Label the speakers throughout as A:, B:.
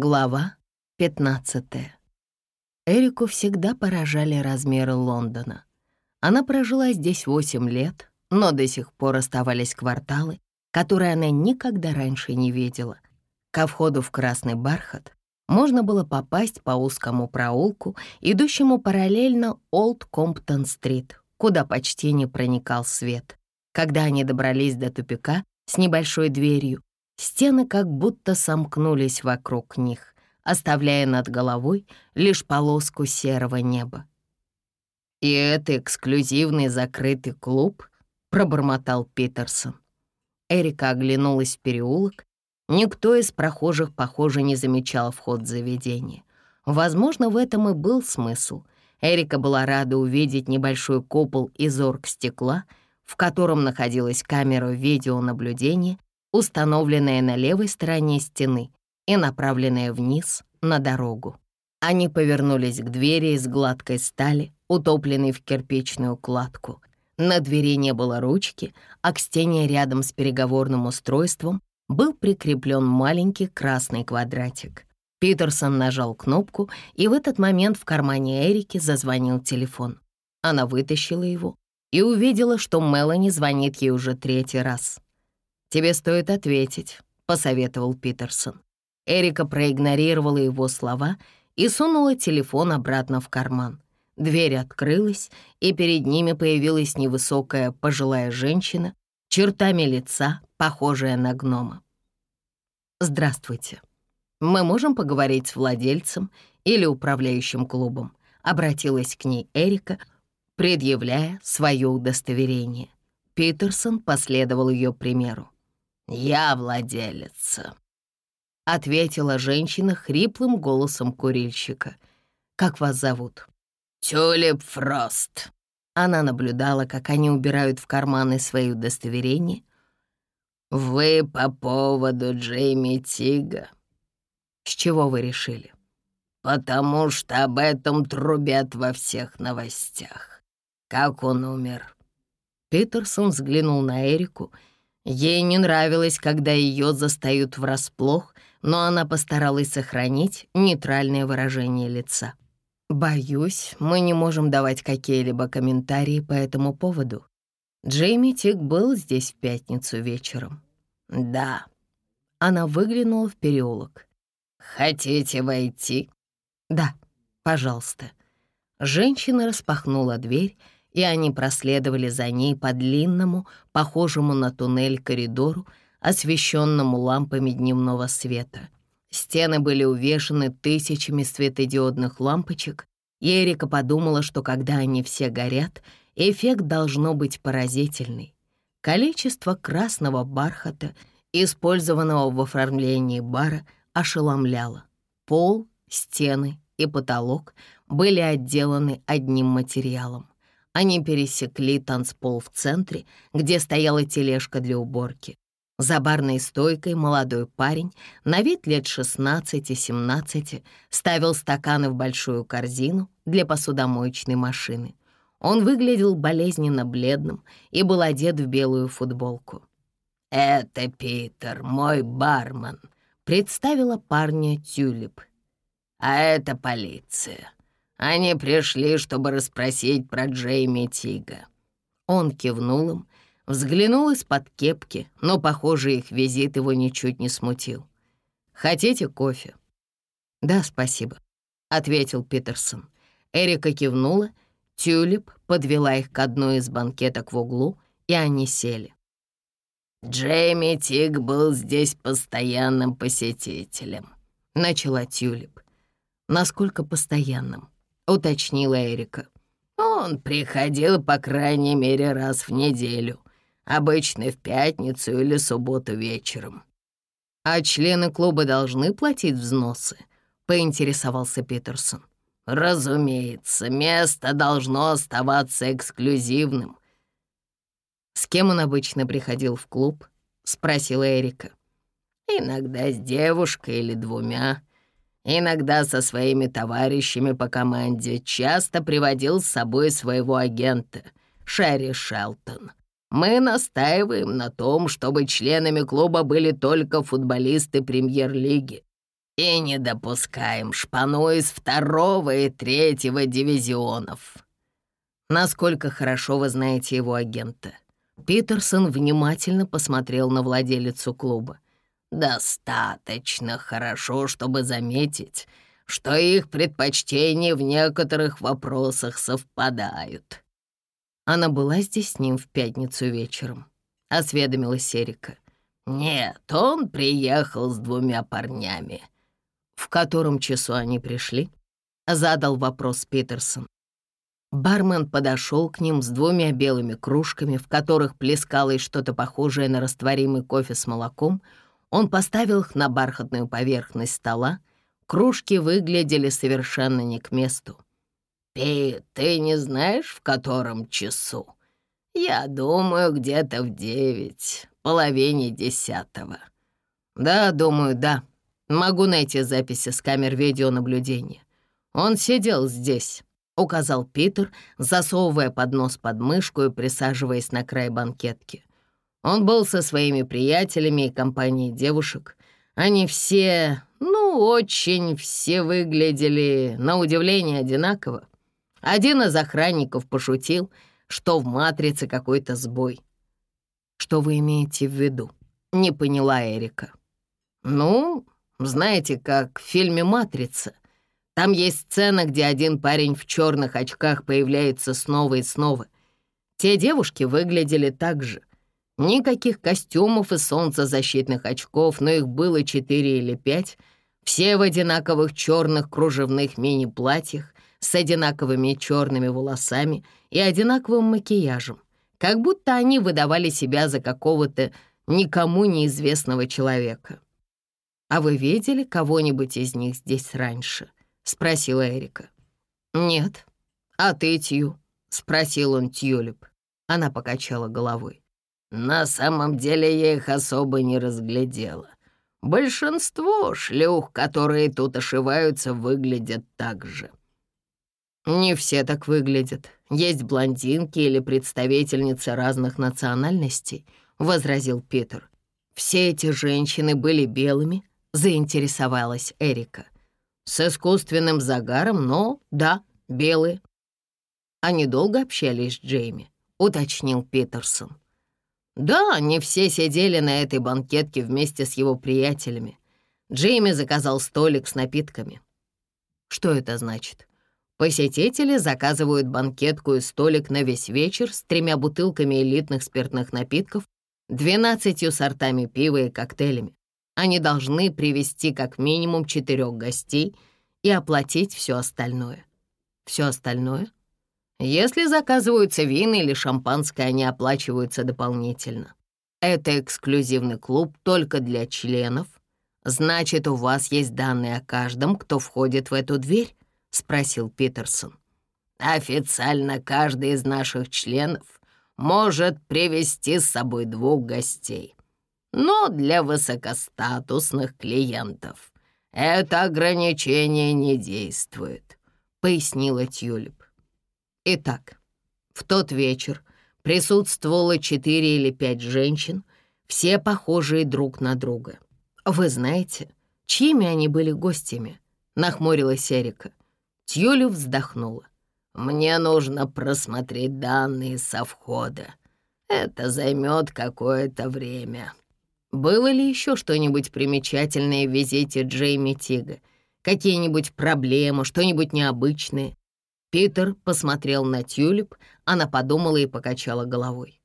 A: Глава 15 Эрику всегда поражали размеры Лондона. Она прожила здесь 8 лет, но до сих пор оставались кварталы, которые она никогда раньше не видела. Ко входу в Красный Бархат можно было попасть по узкому проулку, идущему параллельно Олд Комптон-стрит, куда почти не проникал свет. Когда они добрались до тупика с небольшой дверью, Стены как будто сомкнулись вокруг них, оставляя над головой лишь полоску серого неба. «И это эксклюзивный закрытый клуб?» — пробормотал Питерсон. Эрика оглянулась в переулок. Никто из прохожих, похоже, не замечал вход в заведение. Возможно, в этом и был смысл. Эрика была рада увидеть небольшой купол из оргстекла, в котором находилась камера видеонаблюдения установленная на левой стороне стены и направленная вниз на дорогу. Они повернулись к двери из гладкой стали, утопленной в кирпичную кладку. На двери не было ручки, а к стене рядом с переговорным устройством был прикреплен маленький красный квадратик. Питерсон нажал кнопку, и в этот момент в кармане Эрики зазвонил телефон. Она вытащила его и увидела, что Мелани звонит ей уже третий раз. «Тебе стоит ответить», — посоветовал Питерсон. Эрика проигнорировала его слова и сунула телефон обратно в карман. Дверь открылась, и перед ними появилась невысокая пожилая женщина, чертами лица, похожая на гнома. «Здравствуйте. Мы можем поговорить с владельцем или управляющим клубом?» Обратилась к ней Эрика, предъявляя свое удостоверение. Питерсон последовал ее примеру. «Я владелица», — ответила женщина хриплым голосом курильщика. «Как вас зовут?» «Тюлип Фрост». Она наблюдала, как они убирают в карманы свои удостоверения. «Вы по поводу Джейми Тига?» «С чего вы решили?» «Потому что об этом трубят во всех новостях. Как он умер?» Питерсон взглянул на Эрику и Ей не нравилось, когда ее застают врасплох, но она постаралась сохранить нейтральное выражение лица. «Боюсь, мы не можем давать какие-либо комментарии по этому поводу. Джейми Тик был здесь в пятницу вечером». «Да». Она выглянула в переулок. «Хотите войти?» «Да, пожалуйста». Женщина распахнула дверь, и они проследовали за ней по длинному, похожему на туннель коридору, освещенному лампами дневного света. Стены были увешаны тысячами светодиодных лампочек, и Эрика подумала, что когда они все горят, эффект должно быть поразительный. Количество красного бархата, использованного в оформлении бара, ошеломляло. Пол, стены и потолок были отделаны одним материалом. Они пересекли танцпол в центре, где стояла тележка для уборки. За барной стойкой молодой парень, на вид лет 16-17, ставил стаканы в большую корзину для посудомоечной машины. Он выглядел болезненно бледным и был одет в белую футболку. «Это Питер, мой бармен», — представила парня Тюлип. «А это полиция. Они пришли, чтобы расспросить про Джейми Тига». Он кивнул им, взглянул из-под кепки, но, похоже, их визит его ничуть не смутил. «Хотите кофе?» «Да, спасибо», — ответил Питерсон. Эрика кивнула, Тюлип подвела их к одной из банкеток в углу, и они сели. «Джейми Тиг был здесь постоянным посетителем», — начала Тюлип. «Насколько постоянным?» Уточнила Эрика. «Он приходил, по крайней мере, раз в неделю, обычно в пятницу или субботу вечером». «А члены клуба должны платить взносы?» — поинтересовался Питерсон. «Разумеется, место должно оставаться эксклюзивным». «С кем он обычно приходил в клуб?» — спросила Эрика. «Иногда с девушкой или двумя», Иногда со своими товарищами по команде часто приводил с собой своего агента, Шерри Шелтон. Мы настаиваем на том, чтобы членами клуба были только футболисты премьер-лиги.
B: и не допускаем шпану из второго и третьего дивизионов.
A: Насколько хорошо вы знаете его агента? Питерсон внимательно посмотрел на владелицу клуба.
B: Достаточно хорошо, чтобы заметить, что их предпочтения в некоторых вопросах совпадают.
A: Она была здесь с ним в пятницу вечером, осведомилась Эрика.
B: Нет, он приехал с двумя парнями.
A: В котором часу они пришли? Задал вопрос Питерсон. Бармен подошел к ним с двумя белыми кружками, в которых плескалось что-то похожее на растворимый кофе с молоком. Он поставил их на бархатную поверхность стола. Кружки выглядели совершенно не к месту.
B: «Пит, ты не знаешь, в котором часу? Я думаю, где-то в девять, половине десятого».
A: «Да, думаю, да. Могу найти записи с камер видеонаблюдения. Он сидел здесь» указал Питер, засовывая поднос под мышку и присаживаясь на край банкетки. Он был со своими приятелями и компанией девушек. Они все, ну, очень все выглядели, на удивление, одинаково. Один из охранников пошутил, что в «Матрице» какой-то сбой. «Что вы имеете в виду?» — не поняла Эрика. «Ну, знаете, как в фильме «Матрица», там есть сцена, где один парень в черных очках появляется снова и снова. Те девушки выглядели так же. Никаких костюмов и солнцезащитных очков, но их было четыре или пять. Все в одинаковых черных кружевных мини-платьях с одинаковыми черными волосами и одинаковым макияжем, как будто они выдавали себя за какого-то никому неизвестного человека. А вы видели кого-нибудь из них здесь раньше? — спросила Эрика. «Нет. А ты, Тью?» — спросил он Тюлип. Она покачала головой.
B: «На самом деле я их особо не разглядела. Большинство шлюх, которые тут ошиваются, выглядят так же».
A: «Не все так выглядят. Есть блондинки или представительницы разных национальностей», — возразил Питер. «Все эти женщины были белыми», — заинтересовалась Эрика. С искусственным загаром, но, да, белые. Они долго общались с Джейми, уточнил Питерсон. Да, они все сидели на этой банкетке вместе с его приятелями. Джейми заказал столик с напитками. Что это значит? Посетители заказывают банкетку и столик на весь вечер с тремя бутылками элитных спиртных напитков, двенадцатью сортами пива и коктейлями. Они должны привести как минимум четырех гостей и оплатить все остальное. Все остальное? Если заказываются вина или шампанское, они оплачиваются дополнительно. Это эксклюзивный клуб только для членов. Значит, у вас есть данные о каждом, кто входит в эту дверь? Спросил Питерсон.
B: Официально каждый из наших членов может привести с собой двух гостей но для высокостатусных клиентов это ограничение не действует», — пояснила Тюлип.
A: Итак, в тот вечер присутствовало четыре или пять женщин, все похожие друг на друга. Вы знаете, чьими они были гостями? Нахмурилась Эрика. Тюлю вздохнула.
B: «Мне нужно просмотреть данные со входа. Это займет какое-то время».
A: Было ли еще что-нибудь примечательное в визите Джейми Тига? Какие-нибудь проблемы, что-нибудь необычное? Питер посмотрел на Тюлип, она подумала и покачала головой.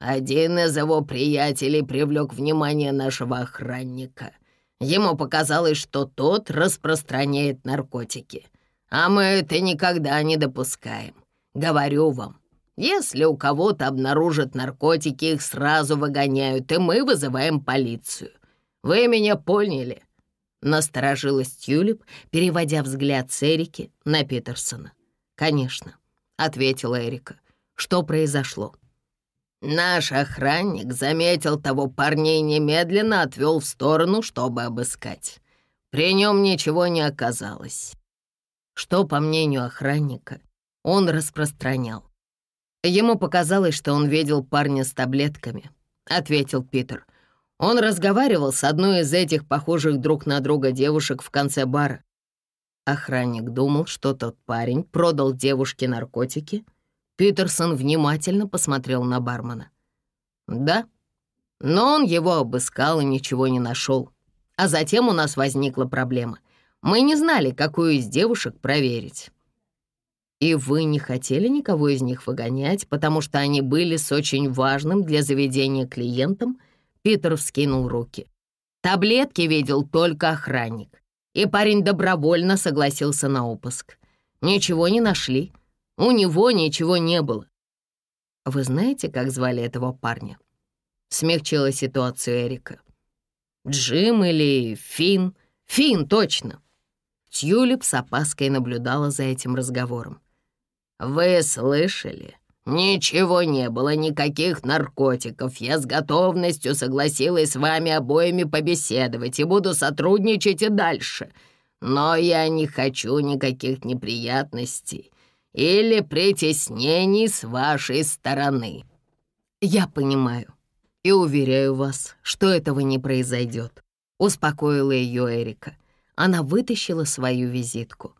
B: Один из его приятелей привлек внимание нашего охранника. Ему показалось, что тот распространяет наркотики. А мы это никогда не допускаем. Говорю вам, если у кого-то обнаружат наркотики, их сразу выгоняют, и мы вызываем полицию. Вы меня поняли?»
A: Насторожилась Тюлип, переводя взгляд с Эрики на Питерсона. «Конечно», — ответила Эрика. «Что произошло?»
B: «Наш охранник заметил того парня и немедленно отвел в сторону, чтобы обыскать. При нем ничего не оказалось».
A: Что, по мнению охранника, он распространял? Ему показалось, что он видел парня с таблетками, ответил Питер.
B: Он разговаривал с одной из этих похожих друг на друга девушек в конце бара. Охранник думал, что тот парень продал девушке наркотики. Питерсон внимательно посмотрел на бармена. «Да, но он его обыскал и ничего не нашел. А затем у нас возникла проблема. Мы не знали, какую из девушек проверить. И вы не хотели никого из них выгонять, потому что они были с очень важным для заведения клиентом? Питер вскинул руки. Таблетки видел только охранник. И парень добровольно согласился на обыск. Ничего не нашли. У него ничего не было. Вы знаете, как звали этого парня? Смягчила ситуацию Эрика. Джим или Фин? Фин, точно. Тюлип с опаской наблюдала за этим разговором. «Вы слышали? Ничего не было, никаких наркотиков. Я с готовностью согласилась с вами обоими побеседовать и буду сотрудничать и дальше. Но я не хочу никаких неприятностей или притеснений с вашей стороны». «Я понимаю и уверяю вас, что этого не произойдет», — успокоила ее Эрика. Она вытащила свою визитку.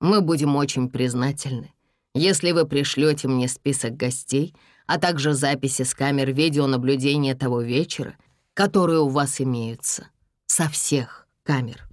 B: «Мы будем очень признательны, если вы пришлете мне список гостей, а также записи с камер видеонаблюдения того вечера, которые у вас имеются, со всех камер.